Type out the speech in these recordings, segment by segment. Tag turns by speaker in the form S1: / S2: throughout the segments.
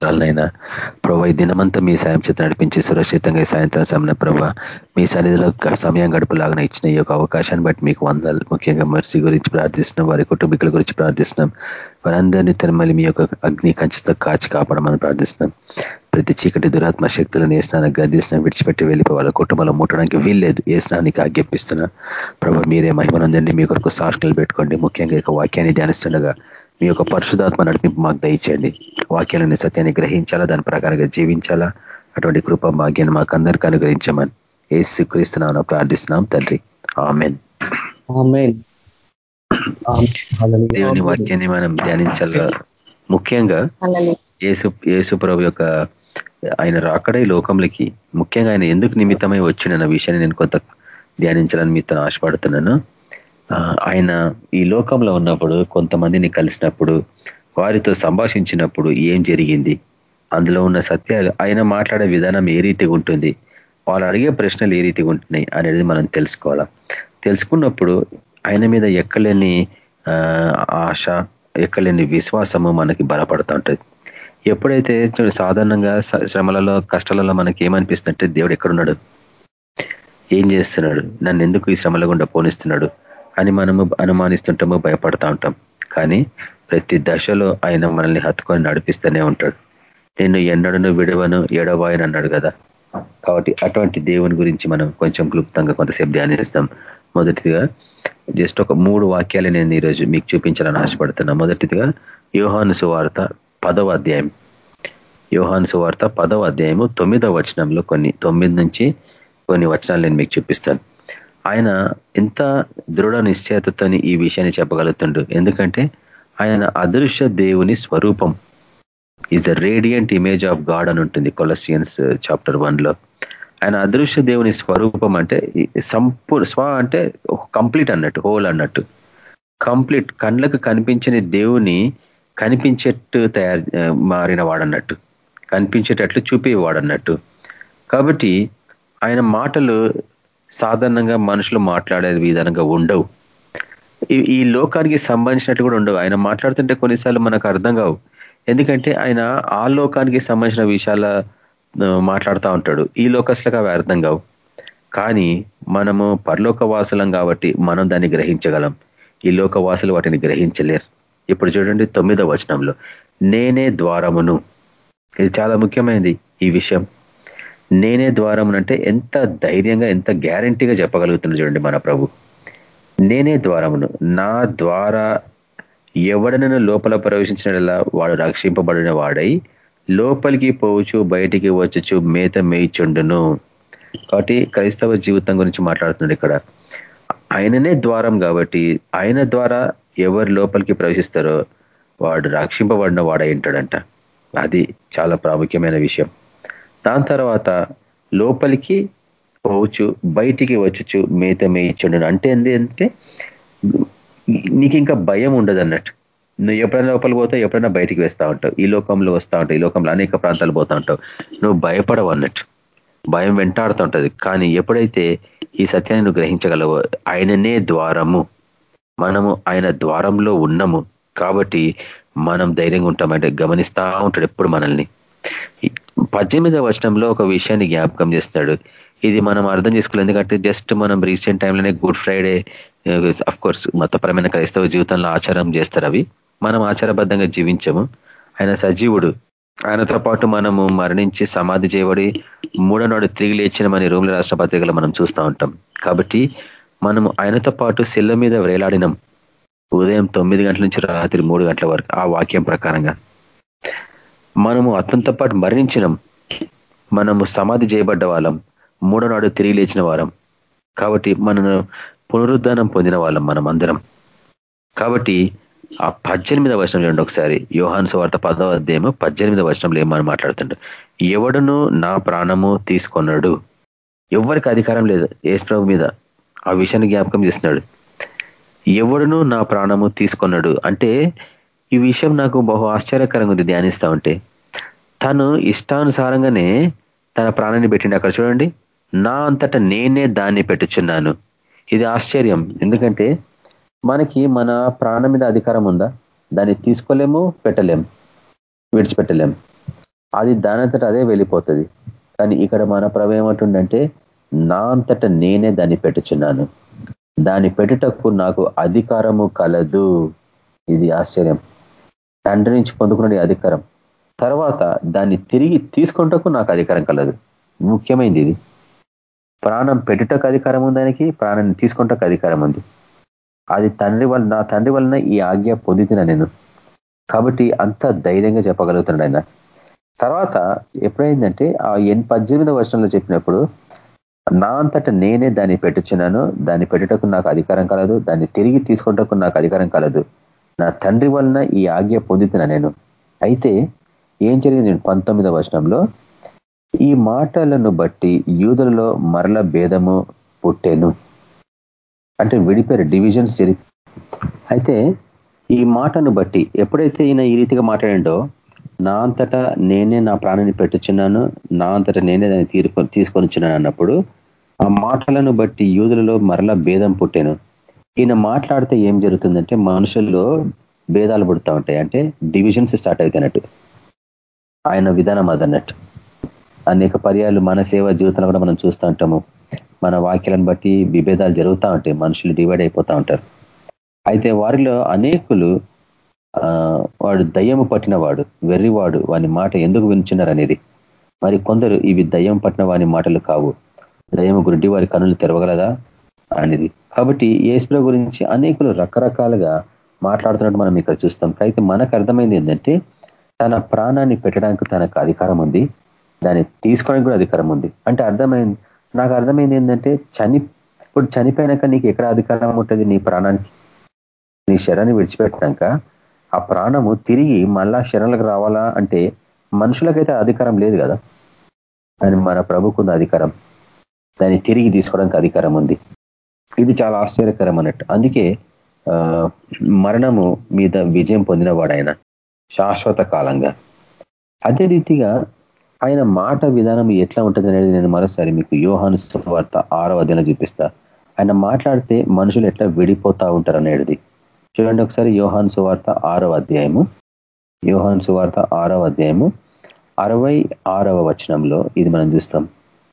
S1: స్తోత్రాలనైనా ప్రభా ఈ దినమంతా మీ సాయం చేత నడిపించి సురక్షితంగా ఈ సాయంత్రం సమయం ప్రభా మీ సన్నిధిలో సమయం గడుపులాగా ఇచ్చిన ఈ యొక్క అవకాశాన్ని బట్టి మీకు వందలు ముఖ్యంగా మర్సి గురించి ప్రార్థిస్తున్నాం వారి కుటుంబీకుల గురించి ప్రార్థిస్తున్నాం. వారందరినీ తిరుమలి మీ యొక్క అగ్ని కంచితో కాచి కాపాడమని ప్రార్థిస్తున్నాం. ప్రతి చీకటి దురాత్మ శక్తులను ఏ స్నానం విడిచిపెట్టి వెళ్ళిపోయి వాళ్ళ కుటుంబంలో ముట్టడానికి వీల్లేదు. ఏ స్నానికి ఆజ్ఞాపిస్తున్నా ప్రభా మీరే మహిమనందండి మీ కొరకు సాక్షులు పెట్టుకోండి. ముఖ్యంగా యొక్క వాక్యాన్ని ధ్యానిస్తుండగా మీ యొక్క పరిశుధాత్మ నడిపింపు మాకు దయచేయండి. వాక్యాలని సత్యాన్ని గ్రహించాలా? దాని ప్రకారంగా జీవించాలా? అటువంటి కృప భాగ్యాన్ని మాకు అందరికీ అనుగ్రహించమని ఏ స్వీకరిస్తున్నామని ప్రార్థిస్తున్నాం తండ్రి. ఆమెన్. దేవుని వాక్యాన్ని మనం ధ్యానించాలా? ముఖ్యంగా ఏసు ఏసు ప్రభు యొక్క ఆయన రాకడే లోకంలోకి ముఖ్యంగా ఆయన ఎందుకు నిమిత్తమై వచ్చిన విషయాన్ని నేను కొంత ధ్యానించాలని మీతో ఆశపడుతున్నాను. ఆయన ఈ లోకంలో ఉన్నప్పుడు కొంతమందిని కలిసినప్పుడు వారితో సంభాషించినప్పుడు ఏం జరిగింది? అందులో ఉన్న సత్యాలు ఆయన మాట్లాడే విధానం ఏ రీతిగా ఉంటుంది? వాళ్ళు అడిగే ప్రశ్నలు ఏ రీతిగా ఉంటున్నాయి అనేది మనం తెలుసుకోవాలా? తెలుసుకున్నప్పుడు ఆయన మీద ఎక్కలేని ఆశ ఎక్కలేని విశ్వాసము మనకి బలపడుతూ ఉంటుంది. ఎప్పుడైతే సాధారణంగా శ్రమలలో కష్టాలలో మనకి ఏమనిపిస్తుంటే దేవుడు ఎక్కడున్నాడు? ఏం చేస్తున్నాడు? నన్ను ఎందుకు ఈ శ్రమల గుండా పోనిస్తున్నాడు? అని మనము అనుమానిస్తుంటాము భయపడతా ఉంటాం. కానీ ప్రతి దశలో ఆయన మనల్ని హత్తుకొని నడిపిస్తూనే ఉంటాడు. నేను ఎన్నడను విడవను ఎడవాయని అన్నాడు కదా. కాబట్టి అటువంటి దేవుని గురించి మనం కొంచెం క్లుప్తంగా కొంతసేపు ధ్యానిస్తాం. మొదటిగా జస్ట్ ఒక మూడు వాక్యాలు నేను ఈరోజు మీకు చూపించాలని ఆశపడుతున్నా. మొదటిదిగా యోహాను సువార్త పదవ అధ్యాయం. యోహాను సువార్త పదవ అధ్యాయము తొమ్మిదవ వచనంలో కొన్ని తొమ్మిది నుంచి కొన్ని వచనాలు నేను మీకు చూపిస్తాను. ఆయన ఎంత దృఢ నిశ్చయతతోని ఈ విషయాన్ని చెప్పగలుగుతుండు. ఎందుకంటే ఆయన అదృశ్య దేవుని స్వరూపం. Is the radiant image of God అని ఉంటుంది కొలసియన్స్ చాప్టర్ వన్లో ఆయన అదృశ్య దేవుని స్వరూపం అంటే సంపూర్ స్వ అంటే కంప్లీట్ అన్నట్టు హోల్ అన్నట్టు. కంప్లీట్ కళ్ళకు కనిపించని దేవుని కనిపించేట్టు తయారు మారిన వాడన్నట్టు. కనిపించేటట్లు చూపేవాడన్నట్టు. కాబట్టి ఆయన మాటలు సాధారణంగా మనుషులు మాట్లాడే విధానంగా ఉండవు. ఈ లోకానికి సంబంధించినట్టు కూడా ఉండవు. ఆయన మాట్లాడుతుంటే కొన్నిసార్లు మనకు అర్థం కావు. ఎందుకంటే ఆయన ఆ లోకానికి సంబంధించిన విషయాల మాట్లాడుతూ ఉంటాడు. ఈ లోకస్లకు అవి అర్థం కావు. కానీ మనము పరలోక వాసులం కాబట్టి మనం దాన్ని గ్రహించగలం. ఈ లోకవాసులు వాటిని గ్రహించలేరు. ఇప్పుడు చూడండి తొమ్మిదో వచనంలో నేనే ద్వారమును. ఇది చాలా ముఖ్యమైనది ఈ విషయం. నేనే ద్వారమునంటే ఎంత ధైర్యంగా ఎంత గ్యారంటీగా చెప్పగలుగుతున్నా చూడండి మన ప్రభు. నేనే ద్వారమును నా ద్వారా ఎవడనైనా లోపల ప్రవేశించినలా వాడు రక్షింపబడిన వాడై లోపలికి పోవచ్చు బయటికి వచ్చచ్చు మేత మేయిచుండును. కాబట్టి క్రైస్తవ జీవితం గురించి మాట్లాడుతున్నాడు ఇక్కడ. ఆయననే ద్వారం కాబట్టి ఆయన ద్వారా ఎవరు లోపలికి ప్రవేశిస్తారో వాడు రక్షింపబడిన వాడై ఉంటాడంట. అది చాలా ప్రాముఖ్యమైన విషయం. దాని తర్వాత లోపలికి పోవచ్చు బయటికి వచ్చచ్చు మేత మేయించుండను. అంటే ఏంటి అంటే నీకు ఇంకా భయం ఉండదు అన్నట్టు. నువ్వు ఎప్పుడైనా లోపలికి పోతావు ఎప్పుడైనా బయటికి వేస్తూ ఉంటావు. ఈ లోకంలో వస్తూ ఉంటావు ఈ లోకంలో అనేక ప్రాంతాలు పోతూ ఉంటావు. నువ్వు భయపడవు అన్నట్టు. భయం వెంటాడుతూ ఉంటుంది. కానీ ఎప్పుడైతే ఈ సత్యాన్ని నువ్వు గ్రహించగలవో ఆయననే ద్వారము. మనము ఆయన ద్వారంలో ఉన్నాము. కాబట్టి మనం ధైర్యంగా ఉంటామంటే గమనిస్తూ ఉంటాడు ఎప్పుడు మనల్ని. పద్దెనిమిదవ వచనంలో ఒక విషయాన్ని జ్ఞాపకం చేస్తాడు. ఇది మనం అర్థం చేసుకోలేదు ఎందుకంటే జస్ట్ మనం రీసెంట్ టైంలోనే గుడ్ ఫ్రైడే అఫ్ కోర్స్ మతపరమైన క్రైస్తవ జీవితంలో ఆచారం చేస్తారు అవి. మనం ఆచారబద్ధంగా జీవించము. ఆయన సజీవుడు. ఆయనతో పాటు మనము మరణించి సమాధి చేయబడి మూడో నాడు తిరిగి లేచిన మన రూమ్ల రాష్ట్ర పత్రికలు మనం చూస్తూ ఉంటాం. కాబట్టి మనము ఆయనతో పాటు శిల్ల మీద వేలాడినం. ఉదయం తొమ్మిది గంటల నుంచి రాత్రి మూడు గంటల వరకు ఆ వాక్యం ప్రకారంగా. మనము అతనితో పాటు మరణించినం. మనము సమాధి చేయబడ్డ వాళ్ళం. మూడో నాడు తిరిగి లేచిన వారం కాబట్టి మనను పునరుద్ధానం పొందిన వాళ్ళం మనం అందరం. కాబట్టి ఆ పద్దెనిమిదవ వర్షం చూడండి ఒకసారి. యోహాన్ సువార్త పదవ అధ్యాయము పద్దెనిమిదవ వర్షంలో ఏమని మాట్లాడుతుండ? ఎవడును నా ప్రాణము తీసుకున్నాడు ఎవరికి అధికారం లేదు. ఏసు మీద ఆ విషయాన్ని జ్ఞాపకం చేస్తున్నాడు. ఎవడును నా ప్రాణము తీసుకున్నాడు అంటే ఈ విషయం నాకు బహు ఆశ్చర్యకరంగా ఉంది ధ్యానిస్తూ ఉంటే. తను ఇష్టానుసారంగానే తన ప్రాణాన్ని పెట్టిండి. అక్కడ చూడండి. నా అంతటా నేనే దాన్ని పెట్టుచున్నాను. ఇది ఆశ్చర్యం. ఎందుకంటే మనకి మన ప్రాణం మీద అధికారం ఉందా? దాన్ని తీసుకోలేము పెట్టలేం విడిచిపెట్టలేం. అది దానంతట అదే వెళ్ళిపోతుంది. కానీ ఇక్కడ మన ప్రభు ఏమంటుండంటే నా అంతట నేనే దాన్ని పెట్టుచున్నాను. దాన్ని పెట్టుటకు నాకు అధికారము కలదు. ఇది ఆశ్చర్యం. తండ్రి నుంచి పొందుకున్నది అధికారం. తర్వాత దాన్ని తిరిగి తీసుకుంటకు నాకు అధికారం కలదు. ముఖ్యమైనది ఇది. ప్రాణం పెట్టుటకు అధికారం ఉంది ప్రాణాన్ని తీసుకుంటకు అధికారం ఉంది. అది తండ్రి వల్ల నా తండ్రి వలన ఈ ఆజ్ఞ పొందితున్నా నేను. కాబట్టి అంత ధైర్యంగా చెప్పగలుగుతున్నాడు ఆయన. తర్వాత ఎప్పుడైందంటే ఆ ఎన్ పద్దెనిమిదవ వర్షంలో చెప్పినప్పుడు నా అంతట నేనే దాన్ని పెట్టుచున్నాను దాన్ని పెట్టుటకు నాకు అధికారం కలదు దాన్ని తిరిగి తీసుకుంటకు నాకు అధికారం కలదు. నా తండ్రి వలన ఈ ఆజ్ఞ పొందుతున్నా నేను. అయితే ఏం జరిగింది పంతొమ్మిదవ వర్షంలో ఈ మాటలను బట్టి యూదులలో మరల భేదము పుట్టెను. అంటే విడిపోయారు డివిజన్స్ జరి అయితే ఈ మాటను బట్టి ఎప్పుడైతే ఈయన ఈ రీతిగా మాట్లాడిండో నా అంతటా నేనే నా ప్రాణాన్ని పెట్టుచున్నాను నా అంతటా నేనే దాన్ని తీర్పు తీసుకొనిచున్నాను అన్నప్పుడు ఆ మాటలను బట్టి యూదులలో మరలా భేదం పుట్టాను. ఈయన మాట్లాడితే ఏం జరుగుతుందంటే మనుషుల్లో భేదాలు పుడతా ఉంటాయి. అంటే డివిజన్స్ స్టార్ట్ అవుతున్నట్టు ఆయన విధానం అదన్నట్టు అనేక పర్యాలు మన సేవ జీవితంలో కూడా మనం చూస్తూ ఉంటాము. మన వాక్యాలను బట్టి విభేదాలు జరుగుతూ ఉంటాయి. మనుషులు డివైడ్ అయిపోతూ ఉంటారు. అయితే వారిలో అనేకులు వాడు దయ్యము పట్టిన వాడు వెర్రివాడు వాని మాట ఎందుకు వినిచున్నారు అనేది. మరి కొందరు ఇవి దయ్యం పట్టిన వాని మాటలు కావు. దయ్యము గురించి వారి కనులు తెరవగలదా? అనేది. కాబట్టి ఏసుల గురించి అనేకులు రకరకాలుగా మాట్లాడుతున్నట్టు మనం ఇక్కడ చూస్తాం. అయితే మనకు అర్థమైంది ఏంటంటే తన ప్రాణాన్ని పెట్టడానికి తనకు అధికారం ఉంది. దాన్ని తీసుకోవడానికి కూడా అధికారం ఉంది. అంటే అర్థమైంది నాకు అర్థమైంది ఏంటంటే చని ఇప్పుడు చనిపోయినాక నీకు ఎక్కడ అధికారం ఉంటుంది? నీ ప్రాణానికి. నీ శరాన్ని విడిచిపెట్టినాక ఆ ప్రాణము తిరిగి మళ్ళా శరణలకు రావాలా అంటే మనుషులకైతే అధికారం లేదు కదా. దాని మన ప్రభుకు అధికారం దాన్ని తిరిగి తీసుకోవడానికి అధికారం ఉంది. ఇది చాలా ఆశ్చర్యకరం అన్నట్టు. అందుకే మరణము మీద విజయం పొందినవాడు ఆయన శాశ్వత కాలంగా. అదే రీతిగా ఆయన మాట విధానం ఎట్లా ఉంటుంది అనేది నేను మరోసారి మీకు యోహాను వార్త ఆరో అధ్యాయంలో చూపిస్తా. ఆయన మాట్లాడితే మనుషులు ఎట్లా విడిపోతా ఉంటారు అనేది చూడండి ఒకసారి యోహాన్ సువార్త ఆరో అధ్యాయము. యోహాన్ సువార్త ఆరో అధ్యాయము. అరవై ఆరవ వచనంలో ఇది మనం చూస్తాం.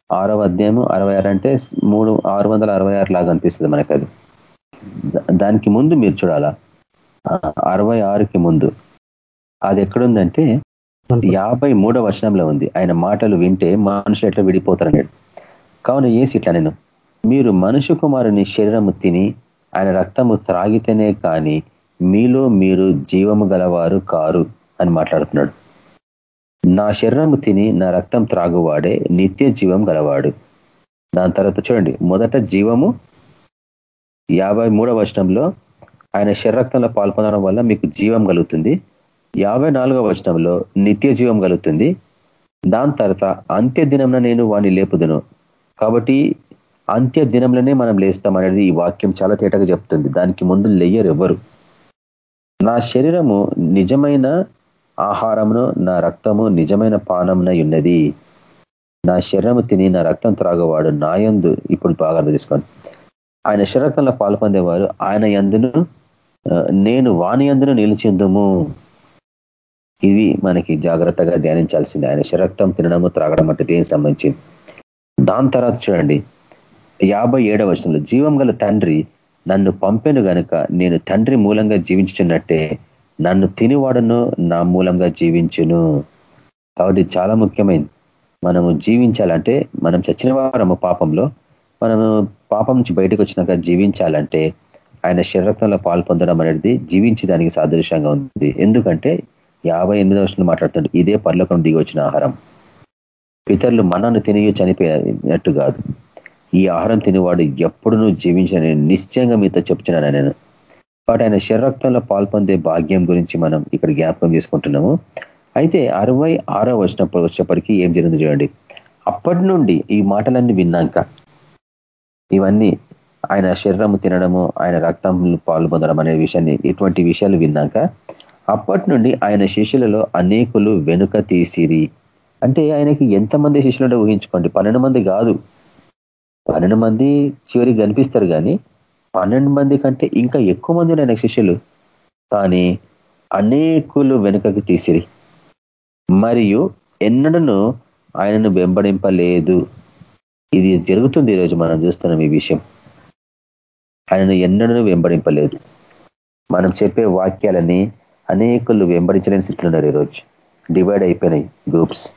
S1: ఆరవ అధ్యాయము అరవై ఆరు అంటే మూడు ఆరు వందల అరవై ఆరు లాగా అనిపిస్తుంది మనకి అది దానికి ముందు మీరు చూడాలా? అరవై ఆరుకి ముందు. అది ఎక్కడుందంటే యాభై మూడో వర్షంలో ఉంది. ఆయన మాటలు వింటే మనుషులు ఎట్లా విడిపోతారన్నాడు కావున ఏసి ఇట్లా నేను మీరు మనుషు కుమారుని శరీరము తిని ఆయన రక్తము త్రాగితేనే కానీ మీలో మీరు జీవము గలవారు కారు అని మాట్లాడుతున్నాడు. నా శరీరము తిని నా రక్తం త్రాగువాడే నిత్య జీవం గలవాడు. దాని తర్వాత చూడండి మొదట జీవము యాభై మూడవ వర్షంలో ఆయన శరీరక్తంలో పాల్పొనడం వల్ల మీకు జీవం కలుగుతుంది. యాభై నాలుగవ వచనంలో నిత్య జీవం కలుగుతుంది. దాని తర్వాత అంత్య దినంలో నేను వాణ్ణి లేపుదును. కాబట్టి అంత్య దినంలోనే మనం లేస్తాం అనేది ఈ వాక్యం చాలా తేటగా చెప్తుంది. దానికి ముందు లేయరు ఎవరు నా శరీరము నిజమైన ఆహారమును నా రక్తము నిజమైన పానమునై ఉన్నది నా శరీరము తిని నా రక్తం త్రాగవాడు నాయందు ఇప్పుడు బాగా తీసుకోండి ఆయన శరీరంలో పాల్పొందేవారు ఆయన ఎందును నేను వాణి యందును నిలిచిందుము ఇవి మనకి జాగ్రత్తగా ధ్యానించాల్సింది. ఆయన శరక్తం తినడము త్రాగడం అంటే దేనికి సంబంధించి? దాని తర్వాత చూడండి. యాభై ఏడవ వర్షంలో జీవం గల తండ్రి నన్ను పంపెను గనుక నేను తండ్రి మూలంగా జీవించున్నట్టే నన్ను తినివాడను నా మూలంగా జీవించును. కాబట్టి చాలా ముఖ్యమైనది మనము జీవించాలంటే మనం చచ్చిన వారము పాపంలో మనము పాపం నుంచి బయటకు వచ్చినాక జీవించాలంటే ఆయన శరీరంలో పాల్పొందడం అనేది జీవించడానికి సాదృశ్యంగా ఉంది. ఎందుకంటే యాభై ఎనిమిది వర్షాలు మాట్లాడుతుంటే ఇదే పర్లోకం దిగి వచ్చిన ఆహారం. పితరులు మనను తిని చనిపోయినట్టు కాదు. ఈ ఆహారం తినేవాడు ఎప్పుడు నువ్వు జీవించిన నిశ్చయంగా మీతో చెప్తున్నాను నేను. కాబట్టి ఆయన శరీరక్తంలో పాల్పొందే భాగ్యం గురించి మనం ఇక్కడ జ్ఞాపకం చేసుకుంటున్నాము. అయితే అరవై ఆరో వచ్చినప్పుడు వచ్చేప్పటికీ ఏం జరిగింది చూడండి. అప్పటి నుండి ఈ మాటలన్నీ విన్నాక ఇవన్నీ ఆయన శరీరము తినడము ఆయన రక్తం పాల్పొందడం అనే విషయాన్ని ఇటువంటి విషయాలు విన్నాక అప్పటి నుండి ఆయన శిష్యులలో అనేకులు వెనుక తీసిరి. అంటే ఆయనకి ఎంతమంది శిష్యులు ఊహించుకోండి. పన్నెండు మంది కాదు. పన్నెండు మంది చివరికి కనిపిస్తారు కానీ పన్నెండు మంది కంటే ఇంకా ఎక్కువ మంది ఆయన శిష్యులు. కానీ అనేకులు వెనుకకు తీసిరి. మరియు ఎన్నడను ఆయనను వెంబడింపలేదు. ఇది జరుగుతుంది ఈరోజు మనం చూస్తున్నాం ఈ విషయం. ఆయనను ఎన్నడను వెంబడింపలేదు. మనం చెప్పే వాక్యాలని అనేకులు వెంబడించలేని స్థితిలో ఉన్నారు ఈరోజు. డివైడ్ అయిపోయినాయి గ్రూప్స్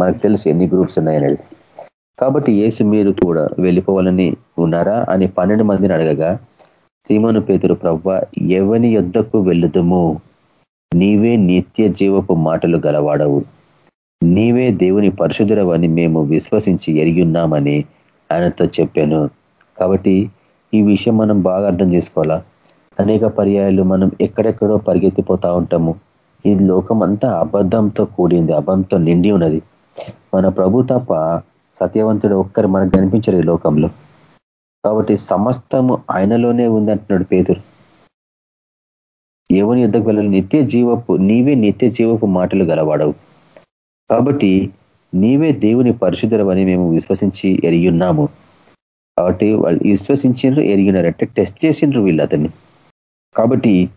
S1: మనకు తెలుసు ఎన్ని గ్రూప్స్ ఉన్నాయనేది. కాబట్టి ఏసు మీరు కూడా వెళ్ళిపోవాలని ఉన్నారా అని పన్నెండు మందిని అడగగా సీమను పేతురు ప్రవ్వ ఎవని యుద్ధకు వెళ్ళుదము? నీవే నిత్య జీవపు మాటలు గలవాడవు. నీవే దేవుని పరిశుద్ధుడవని మేము విశ్వసించి ఎరిగి ఉన్నామని ఆయనతో చెప్పాను. కాబట్టి ఈ విషయం మనం బాగా అర్థం చేసుకోవాలా? అనేక పర్యాయాలు మనం ఎక్కడెక్కడో పరిగెత్తిపోతా ఉంటాము. ఈ లోకం అంతా అబద్ధంతో కూడింది అబద్ధంతో నిండి ఉన్నది. మన ప్రభు తప్ప సత్యవంతుడు ఒక్కరు మనకు కనిపించరు ఈ లోకంలో. కాబట్టి సమస్తము ఆయనలోనే ఉంది అంటున్నాడు పేదరు ఎవని యుద్ధకు వెళ్ళాలి? నిత్య జీవపు నీవే నిత్య జీవపు మాటలు గలవాడవు. కాబట్టి నీవే దేవుని పరిశుద్ధులవని మేము విశ్వసించి ఎరిగి ఉన్నాము కాబట్టి వాళ్ళు విశ్వసించారు ఎరిగినారంటే టెస్ట్ చేసిండ్రు వీళ్ళు అతన్ని. కాబట్టి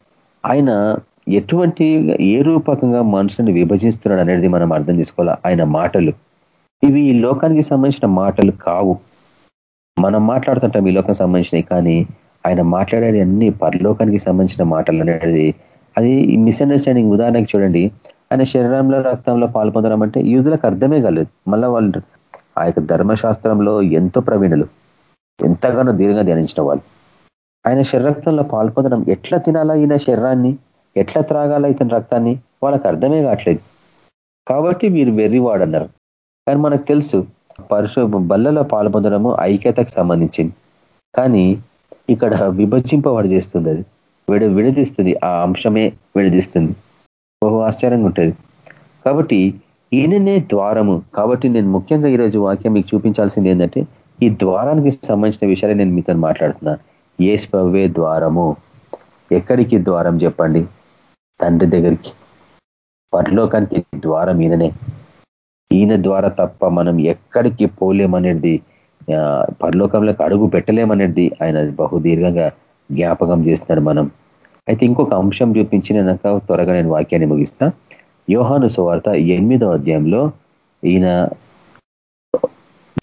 S1: ఆయన ఎటువంటి ఏ రూపకంగా మనుషులను విభజిస్తున్నాడు అనేది మనం అర్థం చేసుకోవాలి? ఆయన మాటలు. ఇవి ఈ లోకానికి సంబంధించిన మాటలు కావు. మనం మాట్లాడుతుంటాం ఈ లోకం సంబంధించినవి కానీ ఆయన మాట్లాడేది అన్ని పరలోకానికి సంబంధించిన మాటలు అనేది. అది మిస్అండర్స్టాండింగ్ ఉదాహరణకి చూడండి. ఆయన శరీరంలో రక్తంలో పాల్పొందడం అంటే యూదులకు అర్థమే కాలేదు. మళ్ళీ వాళ్ళు ఆ యొక్క ధర్మశాస్త్రంలో ఎంతో ప్రవీణులు. ఎంతగానో దీర్ఘంగా ధ్యానించిన వాళ్ళు. ఆయన శరీరక్తంలో పాల్పొందడం ఎట్లా తినాలా ఈయన శరీరాన్ని? ఎట్లా త్రాగాల ఇతని రక్తాన్ని? వాళ్ళకి అర్థమే కావట్లేదు. కాబట్టి మీరు వెర్రివాడన్నారు కానీ మనకు తెలుసు పరిశుభ బల్లలో పాల్పొందడము ఐక్యతకు సంబంధించింది. కానీ ఇక్కడ విభజింపబడి చేస్తుంది అది విడ విడదీస్తుంది ఆ అంశమే విడదీస్తుంది. బహు ఆశ్చర్యంగా ఉంటుంది. కాబట్టి ఈయననే ద్వారము. కాబట్టి నేను ముఖ్యంగా ఈరోజు వాక్యం మీకు చూపించాల్సింది ఏంటంటే ఈ ద్వారానికి సంబంధించిన విషయాలే నేను మీతో మాట్లాడుతున్నా ఏ ద్వారము. ఎక్కడికి ద్వారం చెప్పండి? తండ్రి దగ్గరికి. పరలోకానికి ద్వారం ఈయననే. ఈయన ద్వారా తప్ప మనం ఎక్కడికి పోలేమనేది పరలోకంలోకి అడుగు పెట్టలేమనేది ఆయన బహుదీర్ఘంగా జ్ఞాపకం చేస్తున్నాడు మనం. అయితే ఇంకొక అంశం చూపించినాక త్వరగా నేను వాక్యాన్ని ముగిస్తా. యోహాను సువార్త ఎనిమిదో అధ్యాయంలో ఈయన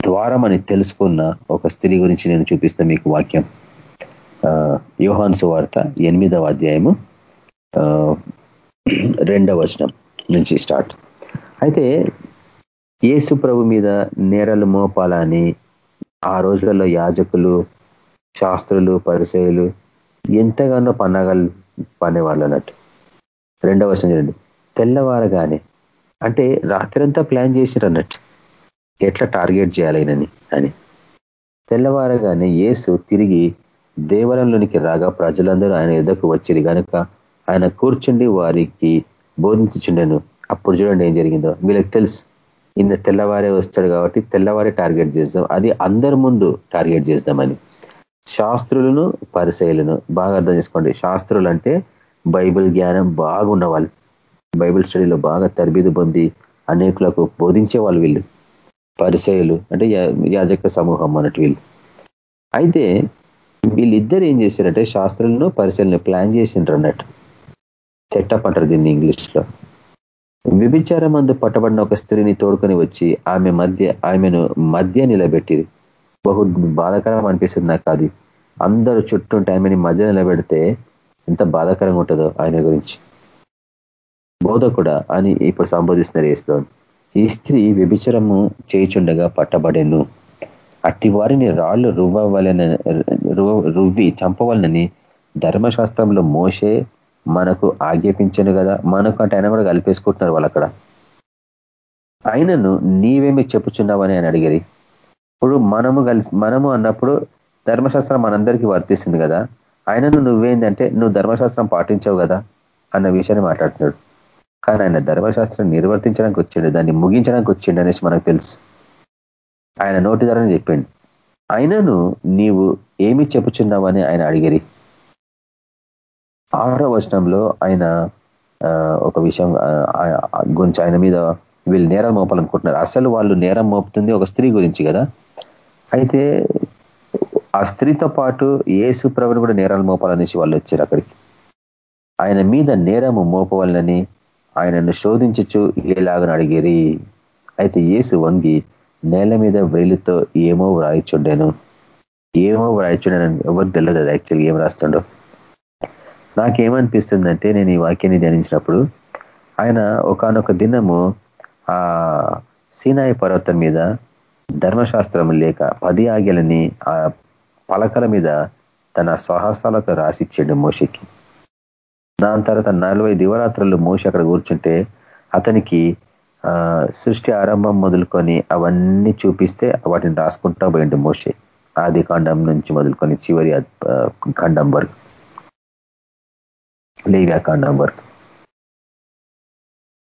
S1: ద్వారం అని తెలుసుకున్న ఒక స్త్రీ గురించి నేను చూపిస్తాను మీకు వాక్యం. యోహాను సువార్త ఎనిమిదవ అధ్యాయము రెండవ వచనం నుంచి స్టార్ట్. అయితే ఏసు ప్రభు మీద నేరలు మోపాలని ఆ రోజులలో యాజకులు శాస్త్రులు పరిచయలు ఎంతగానో పన్నగలు పనేవాళ్ళు అన్నట్టు. రెండవ వర్షం చూడండి. తెల్లవారగానే అంటే రాత్రంతా ప్లాన్ చేసిరు అన్నట్టు. ఎట్లా టార్గెట్ చేయాలనని అని తెల్లవారగానే ఏసు తిరిగి దేవాలయంలోనికి రాగా ప్రజలందరూ ఆయన ఎద్దకు వచ్చిరు. కనుక ఆయన కూర్చుండి వారికి బోధించుచుండెను. అప్పుడు చూడండి ఏం జరిగిందో. వీళ్ళకి తెలుసు. ఇన్న తెల్లవారే వస్తాడు కాబట్టి తెల్లవారే టార్గెట్ చేద్దాం అది అందరి ముందు టార్గెట్ చేద్దామని శాస్త్రులను పరిశైలను బాగా అర్థం చేసుకోండి. శాస్త్రులు అంటే బైబిల్ జ్ఞానం బాగున్న వాళ్ళు బైబిల్ స్టడీలో బాగా తరబీదు పొంది అనేకులకు బోధించే వాళ్ళు. వీళ్ళు పరిచయలు అంటే యాజక సమూహం అన్నట్టు వీళ్ళు. అయితే వీళ్ళిద్దరు ఏం చేశారంటే శాస్త్రులను పరిశీలన ప్లాన్ చేసిండ్రు అన్నట్టు సెటప్ అంటారు దీన్ని ఇంగ్లీష్లో. విభిచారం అందు పట్టబడిన ఒక స్త్రీని తోడుకొని వచ్చి ఆమె మధ్య ఆమెను మధ్య నిలబెట్టి బహు బాధాకరం అనిపిస్తుంది నాకు అది. అందరూ చుట్టూ ఆమెని మధ్య నిలబెడితే ఎంత బాధాకరంగా ఉంటుందో ఆయన గురించి. బోధకుడ అని ఇప్పుడు సంబోధిస్తున్నారు ఏసులో ఈ స్త్రీ వ్యభిచరము చేయుచుండగా పట్టబడెను. అట్టి వారిని రాళ్ళు రువ్వవలన రువ్వి చంపవాలని ధర్మశాస్త్రంలో మోసే మనకు ఆజ్ఞాపించను కదా? మనకు అంటే ఆయన కూడా కలిపేసుకుంటున్నారు వాళ్ళు అక్కడ ఆయనను నీవేమి చెప్పుచున్నావని ఆయన అడిగిరి. ఇప్పుడు మనము కలిసి మనము అన్నప్పుడు ధర్మశాస్త్రం మనందరికీ వర్తిస్తుంది కదా? ఆయనను నువ్వేందంటే నువ్వు ధర్మశాస్త్రం పాటించవు కదా? అన్న విషయాన్ని మాట్లాడుతున్నాడు. కానీ ఆయన ధర్మశాస్త్రం నిర్వర్తించడానికి వచ్చిండు దాన్ని ముగించడానికి వచ్చిండు అనేసి మనకు తెలుసు. ఆయన నోటి ధరని చెప్పిండు. ఆయనను నీవు ఏమి చెప్పుచున్నావని ఆయన అడిగిరి. ఆరో వచనంలో ఆయన ఒక విషయం గురించి ఆయన మీద వీళ్ళు నేరం మోపాలనుకుంటున్నారు. అసలు వాళ్ళు నేరం మోపుతుంది ఒక స్త్రీ గురించి కదా? అయితే ఆ స్త్రీతో పాటు ఏసు ప్రభుని కూడా నేరాలు మోపాలనేసి వాళ్ళు వచ్చారు అక్కడికి. ఆయన మీద నేరము మోపవాలని ఆయనను శోధించచ్చు ఇలాగని అడిగిరి. అయితే ఏసు వంగి నేల మీద వేలుతో ఏమో వ్రాయిచుండాను. ఏమో వ్రాయిచుండాను ఎవరికి తెలియదు యాక్చువల్గా ఏం రాస్తుండో. నాకేమనిపిస్తుందంటే నేను ఈ వాక్యాన్ని ధ్యానించినప్పుడు ఆయన ఒకనొక దినము ఆ సీనాయి పర్వతం మీద ధర్మశాస్త్రం లేక పది ఆగ్యలని ఆ పలకల మీద తన స్వహస్తాలతో రాసిచ్చాడు మోషకి. దాని తర్వాత నలభై దివరాత్రులు మోషి అక్కడ కూర్చుంటే అతనికి సృష్టి ఆరంభం మొదలుకొని అవన్నీ చూపిస్తే వాటిని రాసుకుంటా పోయిండు మోషే. ఆది కాండం నుంచి మొదలుకొని చివరి ఖండం వరకు. లేవ్యాకాండం వరకు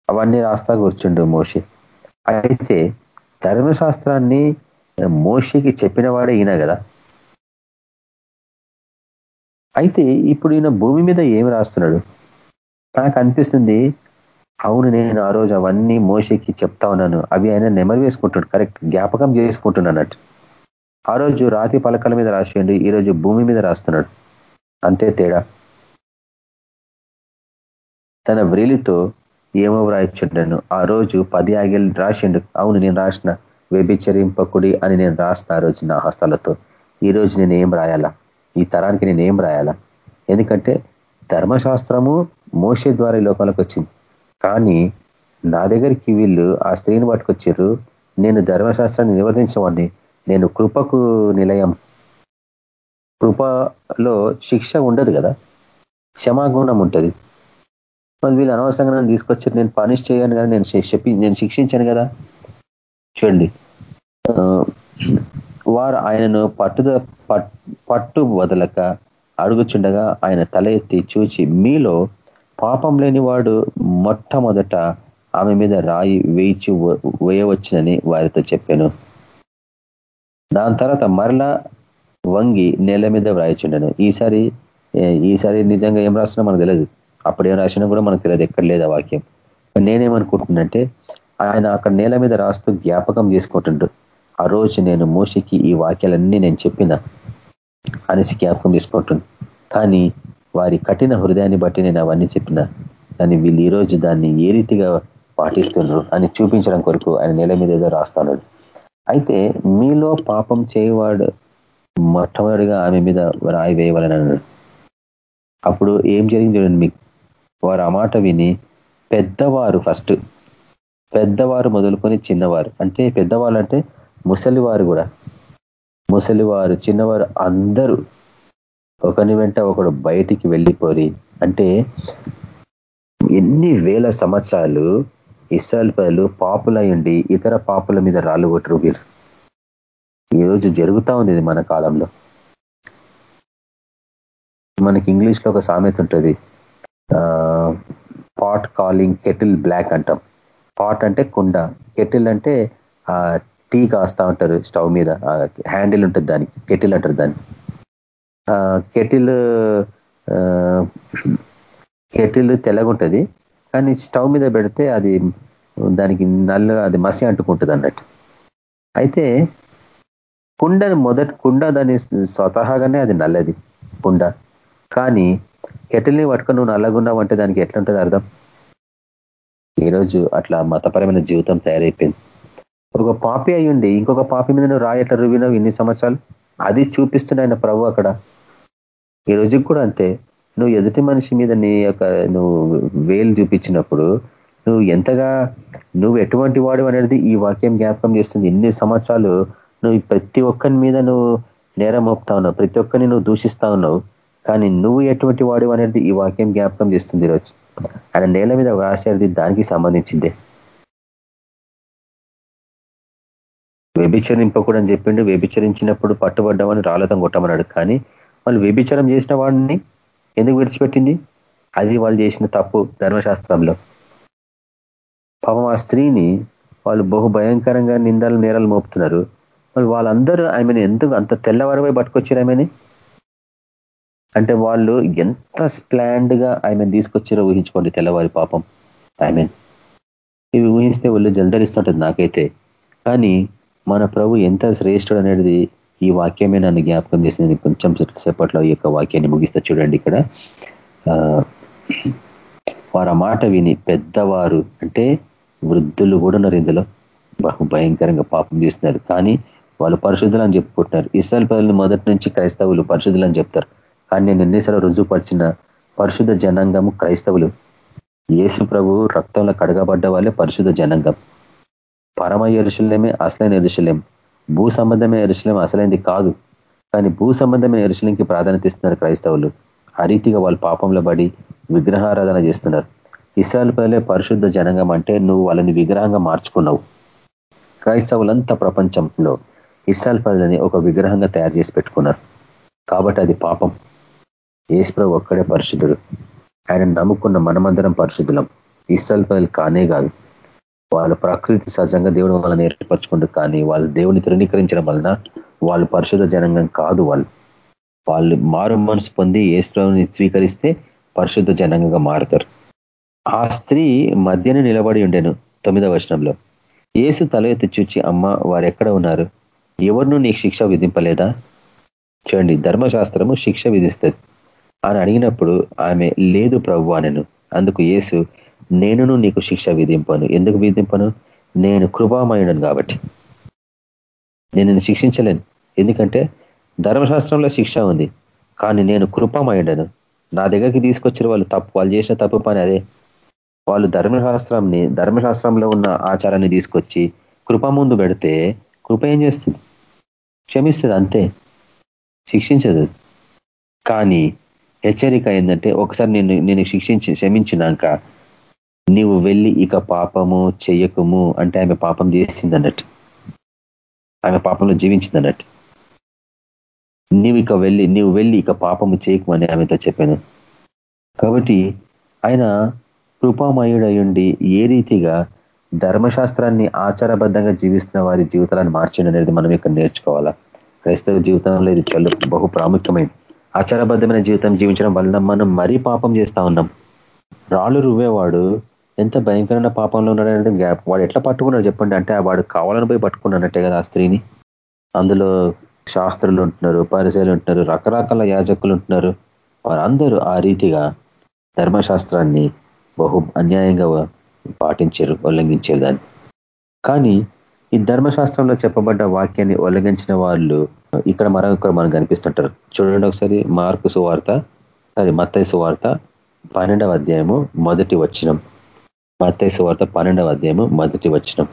S1: అవన్నీ రాస్తా కూర్చుండు మోషి అయితే ధర్మశాస్త్రాన్ని మోషికి చెప్పిన వాడే ఈయన కదా అయితే ఇప్పుడు ఈయన భూమి మీద ఏమి రాస్తున్నాడు నాకు అనిపిస్తుంది అవును నేను ఆ రోజు అవన్నీ మోషకి చెప్తా ఉన్నాను అవి ఆయన నెమరు వేసుకుంటున్నాడు కరెక్ట్ జ్ఞాపకం చేసుకుంటున్నానట్టు ఆ రోజు రాతి పలకల మీద రాసేయండి ఈ రోజు భూమి మీద రాస్తున్నాడు అంతే తేడా తన వ్రేలితో ఏమో వ్రాయించుండను. ఆ రోజు పది ఆగిలు రాసిండు. అవును నేను రాసిన. వ్యభిచరింపకుడి అని నేను రాసిన ఆ రోజు నా హస్తాలతో. ఈ రోజు నేను ఏం రాయాలా ఈ తరానికి నేను ఏం రాయాలా ఎందుకంటే ధర్మశాస్త్రము మోసే ద్వారా ఈ లోకాలకు వచ్చింది. కానీ నా దగ్గరికి వీళ్ళు ఆ స్త్రీని పట్టుకొచ్చారు నేను ధర్మశాస్త్రాన్ని నివర్తించవాడిని నేను కృపకు నిలయం. కృపలో శిక్ష ఉండదు కదా? క్షమాగుణం ఉంటుంది. మరి వీళ్ళు అనవసరంగా నన్ను తీసుకొచ్చారు. నేను పనిష్ చేయను కానీ నేను చెప్పి నేను శిక్షించాను కదా. చూడండి. వారు ఆయనను పట్టుద పట్టు వదలక అడుగుచుండగా ఆయన తల ఎత్తి చూచి మీలో పాపం లేని వాడు మొట్టమొదట ఆమె మీద రాయి వేయిచి వేయవచ్చునని వారితో చెప్పాను. దాని తర్వాత మరలా వంగి నేల మీద వ్రాయిచుండను. ఈసారి ఈసారి నిజంగా ఏం రాస్తున్నా మనకు తెలియదు అప్పుడు ఏం రాసినా కూడా మనకు తెలియదు ఎక్కడ లేదు ఆ వాక్యం. నేనేమనుకుంటున్నంటే ఆయన అక్కడ నేల మీద రాస్తూ జ్ఞాపకం చేసుకుంటుండు. ఆ రోజు నేను మోషికి ఈ వాక్యాలన్నీ నేను చెప్పిన అనేసి జ్ఞాపకం తీసుకుంటుంది కానీ వారి కఠిన హృదయాన్ని బట్టి నేను అవన్నీ చెప్పిన. కానీ వీళ్ళు ఈరోజు దాన్ని ఏ రీతిగా పాటిస్తున్నారు అని చూపించడం కొరకు ఆయన నేల మీద ఏదో రాస్తాడు అయితే మీలో పాపం చేయవాడు మొట్టమొదటిగా ఆమె మీద రాయి వేయవాలని అన్నాడు అప్పుడు ఏం జరిగింది చూడండి మీకు. వారు ఆ మాట విని పెద్దవారు ఫస్ట్ పెద్దవారు మొదలుకొని చిన్నవారు. అంటే పెద్దవాళ్ళు అంటే ముసలివారు కూడా. ముసలివారు చిన్నవారు అందరూ ఒకని వెంట ఒకడు బయటికి వెళ్ళిపోరి. అంటే ఎన్ని వేల సంవత్సరాలు ఇస్రాయల్ ప్రజలు పాపులయ్యండి ఇతర పాపుల మీద రాళ్ళు కొట్టరు వీరు ఈరోజు జరుగుతూ ఉంది ఇది మన కాలంలో. మనకి ఇంగ్లీష్లో ఒక సామెత ఉంటుంది. పాట్ కాలింగ్ కెటిల్ బ్లాక్ అంటాం. పాట్ అంటే కుండ. కెటిల్ అంటే టీ కాస్తా ఉంటారు స్టవ్ మీద. హ్యాండిల్ ఉంటుంది దానికి. కెటిల్ అంటారు దాన్ని. కెటిల్ కెటిల్ తెల్లగుంటుంది కానీ స్టవ్ మీద పెడితే అది దానికి నల్ల అది మసి అంటుకుంటుంది అన్నట్టు. అయితే కుండని మొదటి కుండ దాని స్వతహాగానే అది నల్లది కుండ. కానీ కెటిల్ని పట్టుకొని నువ్వు నల్లగున్నావు అంటే దానికి ఎట్లుంటుంది అర్థం? ఈరోజు అట్లా మతపరమైన జీవితం తయారైపోయింది. ఒక పాపి అయ్యుండి ఇంకొక పాపి మీద నువ్వు రాయట్ల ఎట్లా రువినావు ఇన్ని సంవత్సరాలు? అది చూపిస్తున్న ఆయన ప్రభు అక్కడ. ఈ రోజుకి కూడా అంతే. నువ్వు ఎదుటి మనిషి మీద నీ యొక్క నువ్వు వేలు చూపించినప్పుడు నువ్వు ఎంతగా నువ్వు ఎటువంటి వాడు అనేది ఈ వాక్యం జ్ఞాపకం చేస్తుంది. ఎన్ని సంవత్సరాలు నువ్వు ప్రతి ఒక్కరి మీద నువ్వు నేరం మోపుతా ఉన్నావు. ప్రతి ఒక్కరిని నువ్వు దూషిస్తా ఉన్నావు. కానీ నువ్వు ఎటువంటి వాడు అనేది ఈ వాక్యం జ్ఞాపకం చేస్తుంది ఈరోజు ఆయన నేల మీద వ్రాసేది దానికి సంబంధించిందే. వ్యభిచరింపకూడని చెప్పిండు వ్యభిచరించినప్పుడు పట్టుబడ్డామని రాళ్ళతం కొట్టమన్నాడు. కానీ వాళ్ళు వ్యభిచారం చేసిన వాడిని ఎందుకు విడిచిపెట్టింది? అది వాళ్ళు చేసిన తప్పు ధర్మశాస్త్రంలో. పాపం ఆ స్త్రీని వాళ్ళు బహు భయంకరంగా నిందలు నేరాలు మోపుతున్నారు. వాళ్ళు వాళ్ళందరూ ఆమెను ఎందుకు అంత తెల్లవారమై పట్టుకొచ్చారు ఆమెని? అంటే వాళ్ళు ఎంత స్ప్లాండ్గా ఆమెను తీసుకొచ్చారో ఊహించుకోండి తెల్లవారి పాపం. ఐ మీన్ ఇవి ఊహిస్తే వాళ్ళు జల్దరిస్తుంటుంది నాకైతే. కానీ మన ప్రభు ఎంత శ్రేష్ఠుడు అనేది ఈ వాక్యమే నన్ను జ్ఞాపకం చేసింది. కొంచెం సేపట్లో ఈ యొక్క వాక్యాన్ని ముగిస్తా చూడండి ఇక్కడ. వారు మాట విని పెద్దవారు అంటే వృద్ధులు కూడా ఉన్నారు ఇందులో. బహు భయంకరంగా పాపం చేస్తున్నారు. కానీ వాళ్ళు పరిశుద్ధులు అని చెప్పుకుంటున్నారు. ఇస్రాయల్ ప్రజలు మొదటి నుంచి క్రైస్తవులు పరిశుద్ధులు అని చెప్తారు. కానీ నేను ఎన్నిసార్లు రుజువుపరిచిన పరిశుద్ధ జనాంగము క్రైస్తవులు ఏసు ప్రభు రక్తంలో కడగబడ్డ వాళ్ళే పరిశుద్ధ జనాంగం. పరమ ఎరుశలేమే అసలైన ఎరుశలేం భూ సంబంధమైన ఎరుశల్యం అసలైంది కాదు. కానీ భూ సంబంధమైన ఎరుశల్యంకి ప్రాధాన్యత ఇస్తున్నారు క్రైస్తవులు. ఆ రీతిగా వాళ్ళు పాపంలో పడి విగ్రహారాధన చేస్తున్నారు. ఇస్రాయల్ పదలే పరిశుద్ధ జనంగం అంటే నువ్వు వాళ్ళని విగ్రహంగా మార్చుకున్నావు. క్రైస్తవులంతా ప్రపంచంలో ఇస్రాయల్ పదలని ఒక విగ్రహంగా తయారు చేసి పెట్టుకున్నారు. కాబట్టి అది పాపం. ఏసుప్రభు ఒక్కడే పరిశుద్ధుడు. ఆయన నమ్ముకున్న మనమందరం పరిశుద్ధులం. ఇస్రాయల్ ప్రజలు కానే కాదు. వాళ్ళ ప్రకృతి సహజంగా దేవుడు వాళ్ళని ఏర్పరచుకుంటూ కానీ వాళ్ళు దేవుని తృణీకరించడం వలన వాళ్ళు పరిశుద్ధ జనంగం కాదు వాళ్ళు. వాళ్ళు మారు మనసు పొంది ఏసుని స్వీకరిస్తే పరిశుద్ధ జనంగంగా మారుతారు. ఆ స్త్రీ మధ్యన నిలబడి ఉండేను తొమ్మిదవ వచనంలో. ఏసు తల ఎత్తి చూచి అమ్మ వారు ఎక్కడ ఉన్నారు? ఎవరినూ నీకు శిక్ష విధింపలేదా? చూడండి ధర్మశాస్త్రము శిక్ష విధిస్తుంది. అని అడిగినప్పుడు ఆమె లేదు ప్రభు అనను అందుకు ఏసు నేనును నీకు శిక్ష విధింపను. ఎందుకు విధింపను? నేను కృపామయుడను కాబట్టి. నేను శిక్షించలేను. ఎందుకంటే ధర్మశాస్త్రంలో శిక్ష ఉంది. కానీ నేను కృపామయుడను. నా దగ్గరికి తీసుకొచ్చిన వాళ్ళు తప్పు వాళ్ళు చేసిన తప్పు పని అదే. వాళ్ళు ధర్మశాస్త్రంని ధర్మశాస్త్రంలో ఉన్న ఆచారాన్ని తీసుకొచ్చి కృప ముందు పెడితే కృప ఏం చేస్తుంది? క్షమిస్తుంది అంతే. శిక్షించదు. కానీ హెచ్చరిక ఏంటంటే ఒకసారి నేను నేను శిక్షించి క్షమించినాక నీవు వెళ్ళి ఇక పాపము చెయ్యకము అంటే ఆమె పాపం చేసింది అన్నట్టు ఆమె పాపంలో జీవించింది అన్నట్టు నీవు ఇక వెళ్ళి నీవు వెళ్ళి ఇక పాపము అని ఆమెతో చెప్పాను. కాబట్టి ఆయన కృపామయుడయుండి ఏ రీతిగా ధర్మశాస్త్రాన్ని ఆచారబద్ధంగా జీవిస్తున్న వారి జీవితాలను మార్చండి అనేది మనం ఇక్కడ నేర్చుకోవాలా? క్రైస్తవ జీవితంలో ఇది చాలా బహు ప్రాముఖ్యమైనది. ఆచారబద్ధమైన జీవితం జీవించడం వలన మనం మరీ పాపం చేస్తా ఉన్నాం. రాళ్ళు రువ్వేవాడు ఎంత భయంకరమైన పాపంలో ఉన్నాడంటే గ్యాప్. వాడు ఎట్లా పట్టుకున్నాడు చెప్పండి అంటే వాడు కావాలని పోయి పట్టుకున్నానంటే కదా ఆ స్త్రీని. అందులో శాస్త్రులు ఉంటున్నారు పరిశీలు ఉంటున్నారు రకరకాల యాజకులు ఉంటున్నారు. వారందరూ ఆ రీతిగా ధర్మశాస్త్రాన్ని బహు అన్యాయంగా పాటించారు ఉల్లంఘించారు దాన్ని. కానీ ఈ ధర్మశాస్త్రంలో చెప్పబడ్డ వాక్యాన్ని ఉల్లంఘించిన వాళ్ళు ఇక్కడ మరొకరు మనకు కనిపిస్తుంటారు. చూడండి ఒకసారి మార్కు సువార్త సారీ మత్తయ్య సువార్త పన్నెండవ అధ్యాయము మొదటి వచ్చినం మత్తయ్య సువార్త పన్నెండవ అధ్యాయము మొదటి వచ్చినం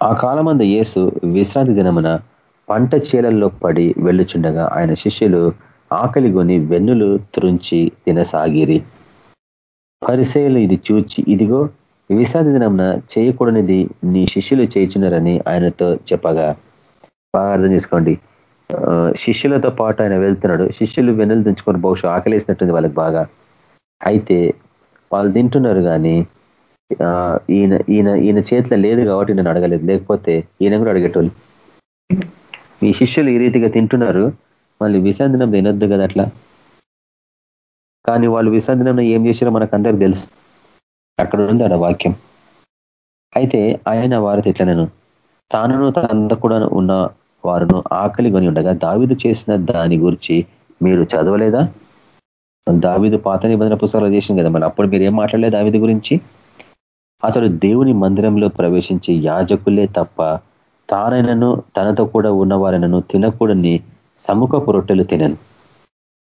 S1: ఆ కాలమందు యేసు విశ్రాంతి దినమున పంట చీలల్లో పడి వెళ్ళుచుండగా ఆయన శిష్యులు ఆకలి కొని వెన్నులు తురుంచి తినసాగిరి. పరిసేయులు ఇది చూచి ఇదిగో విశ్రాంతి దినంన చేయకూడనిది నీ శిష్యులు చేయుచున్నారని ఆయనతో చెప్పగా. బాగా అర్థం చేసుకోండి. శిష్యులతో పాటు ఆయన వెళ్తున్నాడు. శిష్యులు వెన్నెలు దించుకొని బహుశా ఆకలేసినట్టుంది వాళ్ళకి బాగా. అయితే వాళ్ళు తింటున్నారు కానీ ఈయన ఈయన ఈయన చేతిలో లేదు కాబట్టి నేను అడగలేదు. లేకపోతే ఈయన కూడా అడిగేటోళ్ళు. మీ శిష్యులు ఈ రీతిగా తింటున్నారు. మళ్ళీ విశ్రాంతినం తినొద్దు కదా అట్లా. కానీ వాళ్ళు విశ్రాంతినం ఏం చేశారో మనకు అందరికి తెలుసు. అక్కడ ఉంది అక్కడ వాక్యం. అయితే ఆయన వారితో ఇట్లా నేను తానును తనంతా కూడా ఉన్న వారును ఆకలి కొని ఉండగా దావిదు చేసిన దాని గురించి మీరు చదవలేదా? దావిదు పాత నిబంధన పుస్తకాలు చేసింది కదా మరి అప్పుడు మీరు ఏం మాట్లాడలేదు దావిది గురించి? అతడు దేవుని మందిరంలో ప్రవేశించి యాజకులే తప్ప తానైనను తనతో కూడా ఉన్నవారైనను తినకూడని సముఖ రొట్టెలు తినను.